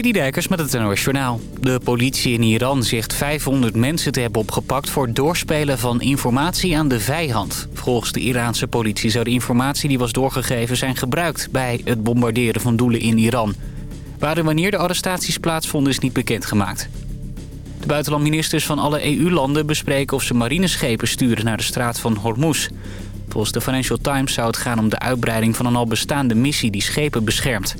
Dijkers met het NOS Journaal. De politie in Iran zegt 500 mensen te hebben opgepakt... voor doorspelen van informatie aan de vijand. Volgens de Iraanse politie zou de informatie die was doorgegeven zijn gebruikt... bij het bombarderen van doelen in Iran. Waar en wanneer de arrestaties plaatsvonden is niet bekendgemaakt. De buitenlandministers van alle EU-landen bespreken of ze marineschepen sturen naar de straat van Hormuz. Volgens de Financial Times zou het gaan om de uitbreiding van een al bestaande missie die schepen beschermt.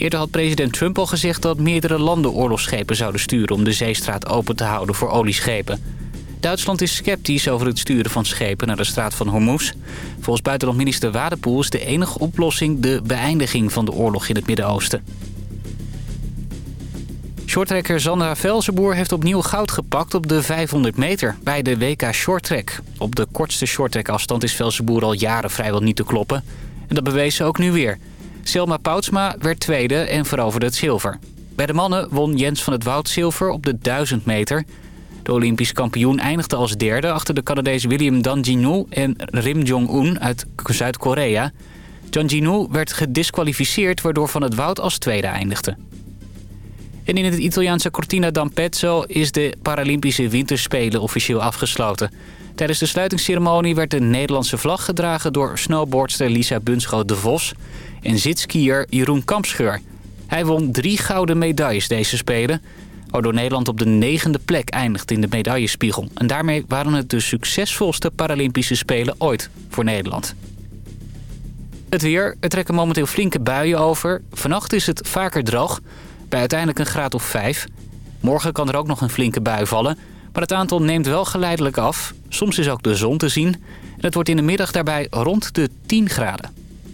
Eerder had president Trump al gezegd dat meerdere landen oorlogsschepen zouden sturen... om de zeestraat open te houden voor olieschepen. Duitsland is sceptisch over het sturen van schepen naar de straat van Hormuz. Volgens buitenlandminister Wadepoel is de enige oplossing... de beëindiging van de oorlog in het Midden-Oosten. Shorttrekker Sandra Velzenboer heeft opnieuw goud gepakt op de 500 meter bij de WK Shorttrack. Op de kortste shorttrackafstand is Velzenboer al jaren vrijwel niet te kloppen. En dat bewees ze ook nu weer. Selma Poutsma werd tweede en veroverde het zilver. Bij de mannen won Jens van het Woud zilver op de 1000 meter. De Olympisch kampioen eindigde als derde achter de Canadees William Danjinu en Rim Jong-un uit Zuid-Korea. Danjinu werd gedisqualificeerd waardoor Van het Woud als tweede eindigde. En in het Italiaanse Cortina d'Ampezzo is de Paralympische Winterspelen officieel afgesloten. Tijdens de sluitingsceremonie werd de Nederlandse vlag gedragen door snowboardster Lisa Bunschoot de Vos en zitskier Jeroen Kampscheur. Hij won drie gouden medailles deze Spelen, waardoor Nederland op de negende plek eindigt in de medaillespiegel. En daarmee waren het de succesvolste Paralympische Spelen ooit voor Nederland. Het weer. Er trekken momenteel flinke buien over. Vannacht is het vaker droog, bij uiteindelijk een graad of 5. Morgen kan er ook nog een flinke bui vallen, maar het aantal neemt wel geleidelijk af. Soms is ook de zon te zien en het wordt in de middag daarbij rond de 10 graden.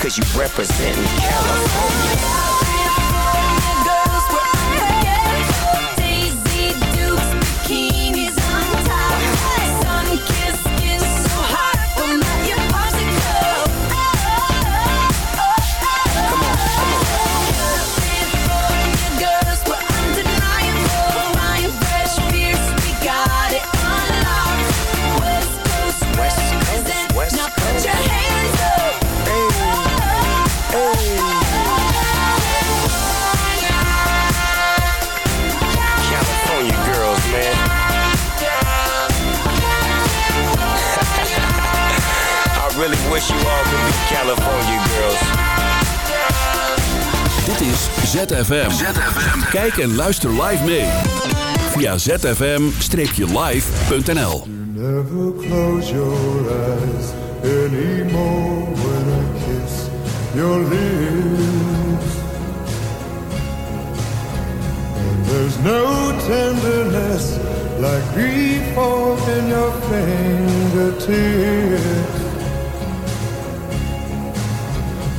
cause you representing California. ZFM. ZFM. Kijk en luister live mee. Via zfm-live.nl Never close your eyes anymore when I kiss your lips. And there's no tenderness like grief in your fingertips.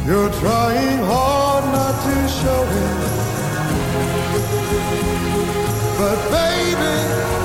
You're trying hard not to show it. Baby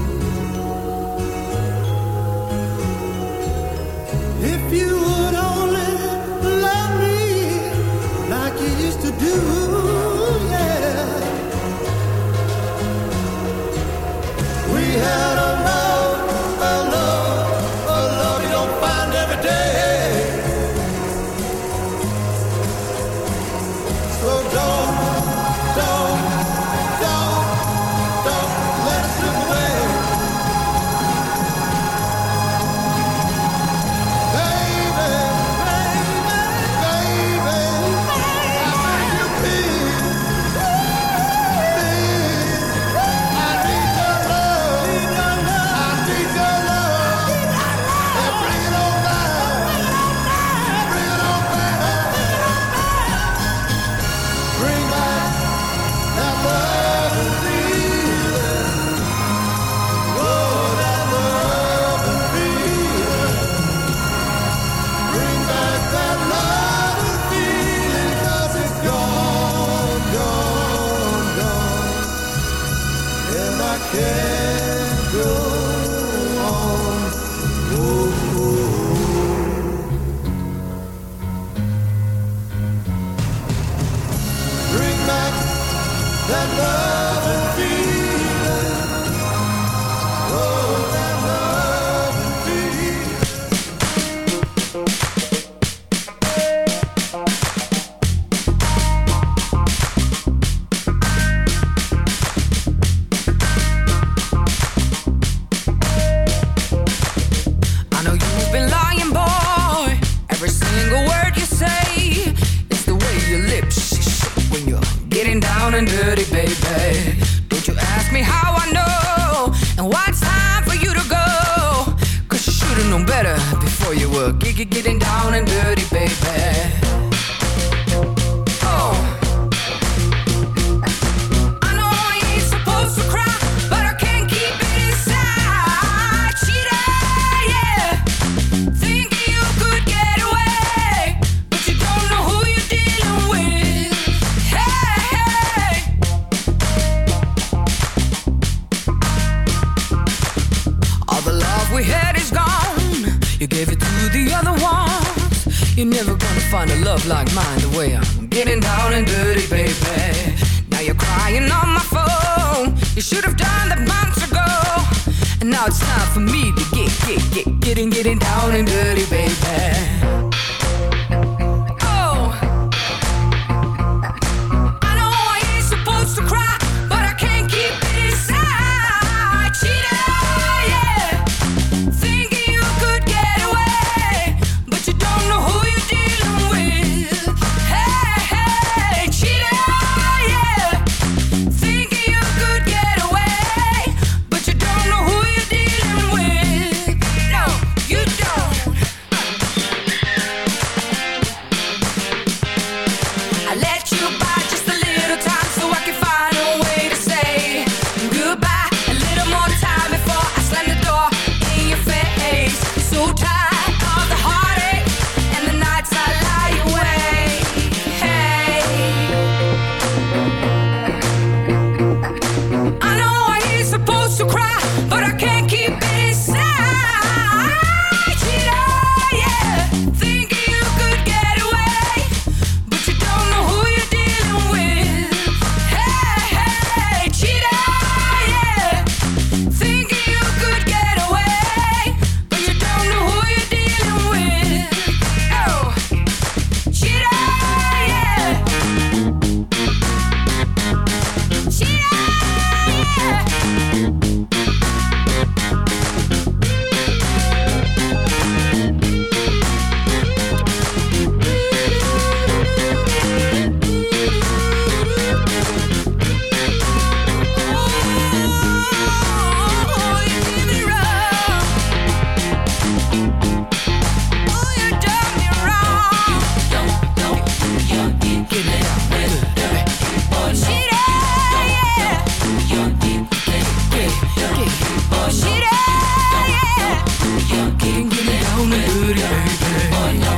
Getting. Oh no, don't, don't Oh no,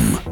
don't,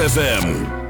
ZZFM.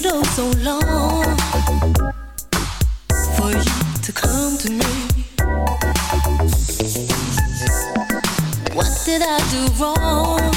so long for you to come to me. What did I do wrong?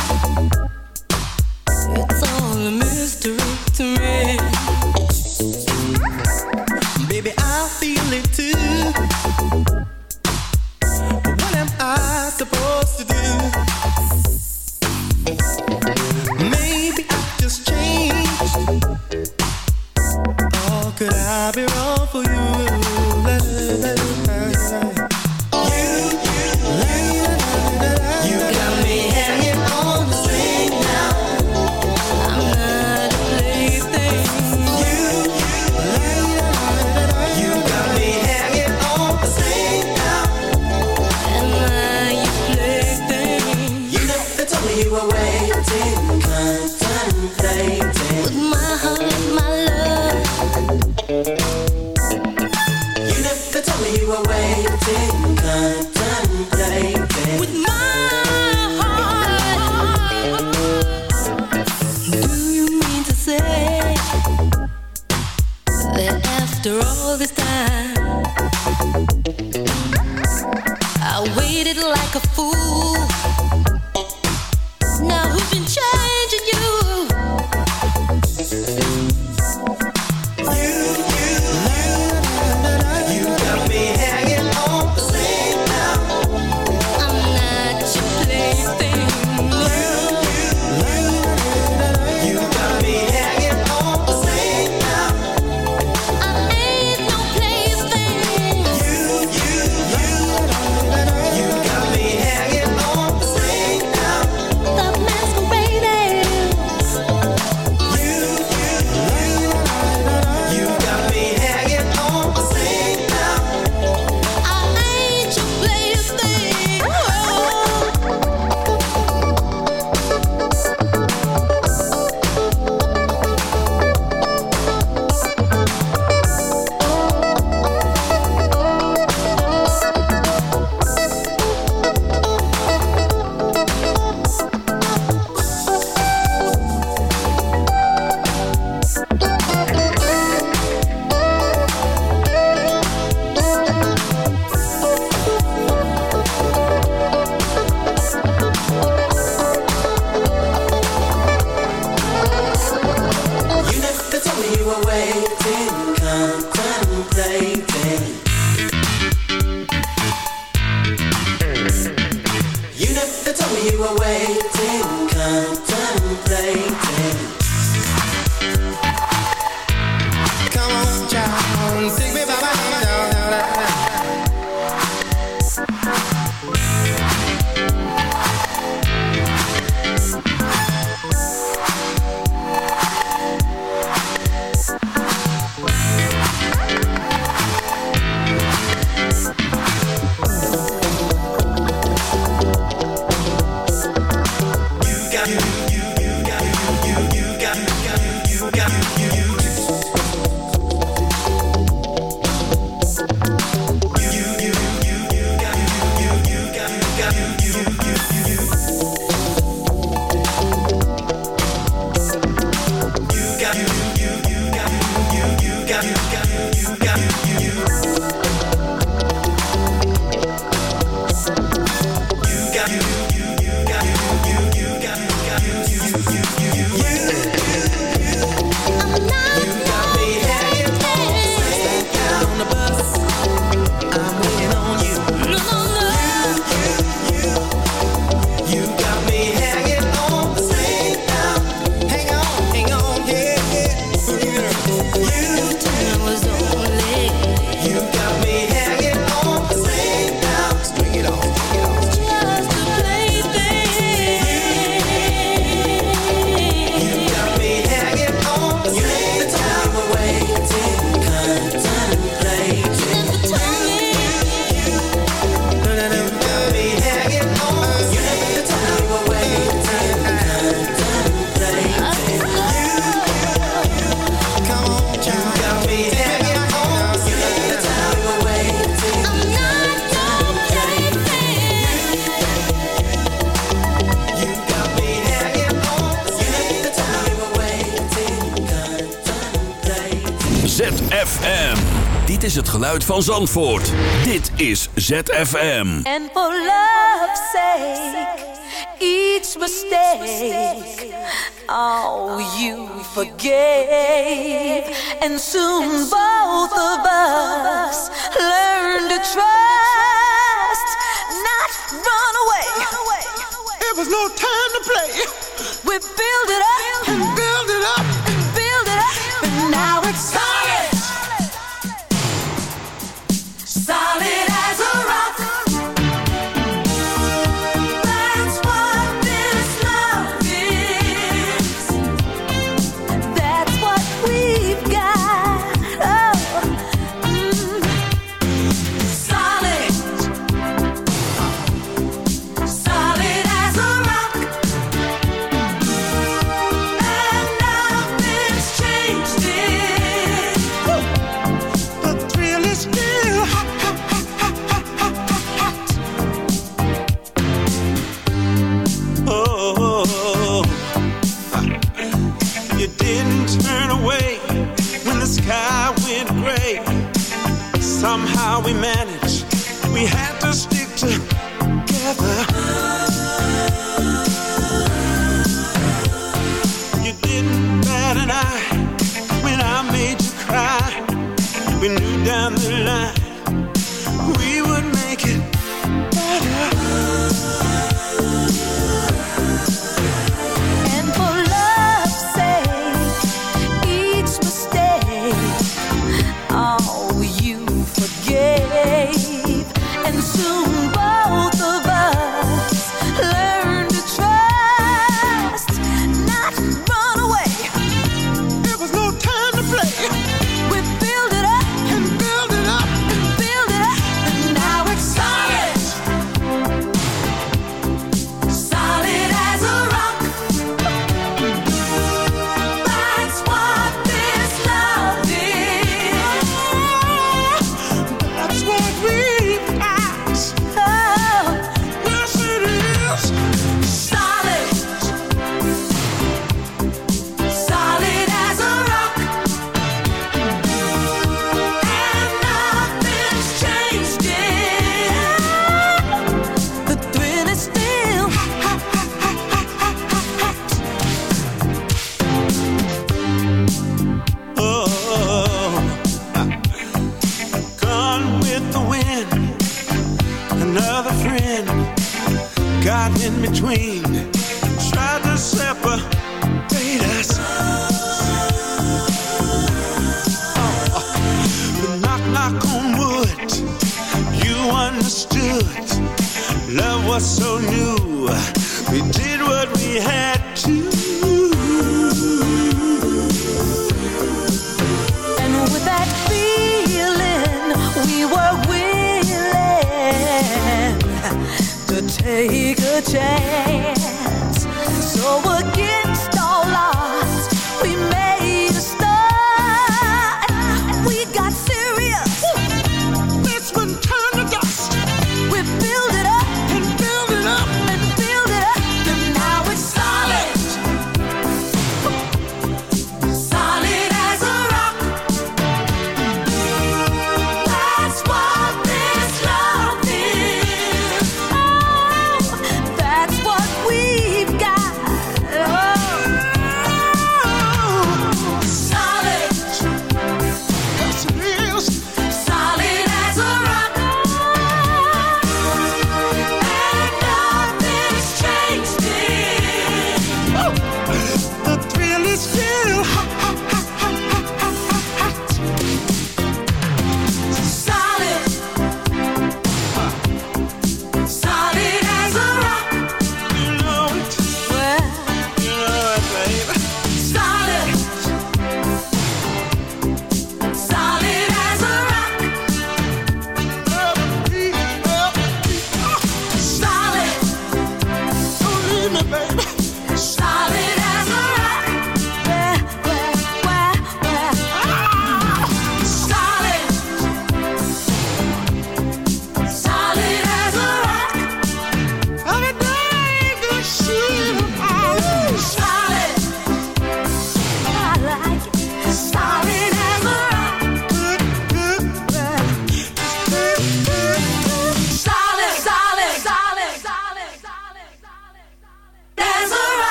got you, you, you got you, you, you got you, got. geluid van Zandvoort. Dit is ZFM. And for love's sake, each mistake, oh, you forgave. And soon both of us learned to trust, not run away. It was no time to play. We built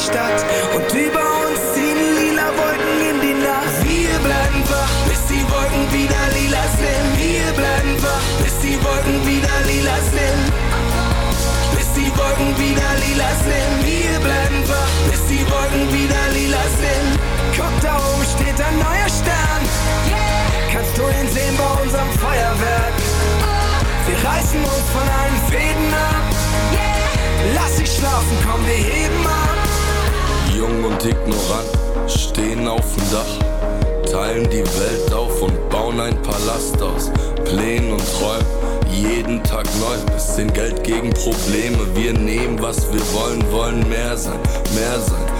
Stadt und über uns ziehen lila Wolken in die Nacht. Wir bleiben wach, bis die Wolken wieder lila sind, wir bleiben wach, bis die Wolken wieder lila sind bis die Wolken wieder lila sind. Wir bleiben wach, bis die Wolken wieder lila sind. Guck, da oben steht ein neuer Stern. Kannst du ihn sehen bei unserem Feuerwerk? Wir reißen uns von allen Fäden ab. Lass dich schlafen, komm, wir heben ab. Jung und ignorant, stehen auf dem Dach, teilen die Welt auf und bauen ein Palast aus Plänen und Träumen. Jeden Tag neu, bisschen Geld gegen Probleme. Wir nehmen, was wir wollen, wollen mehr sein, mehr sein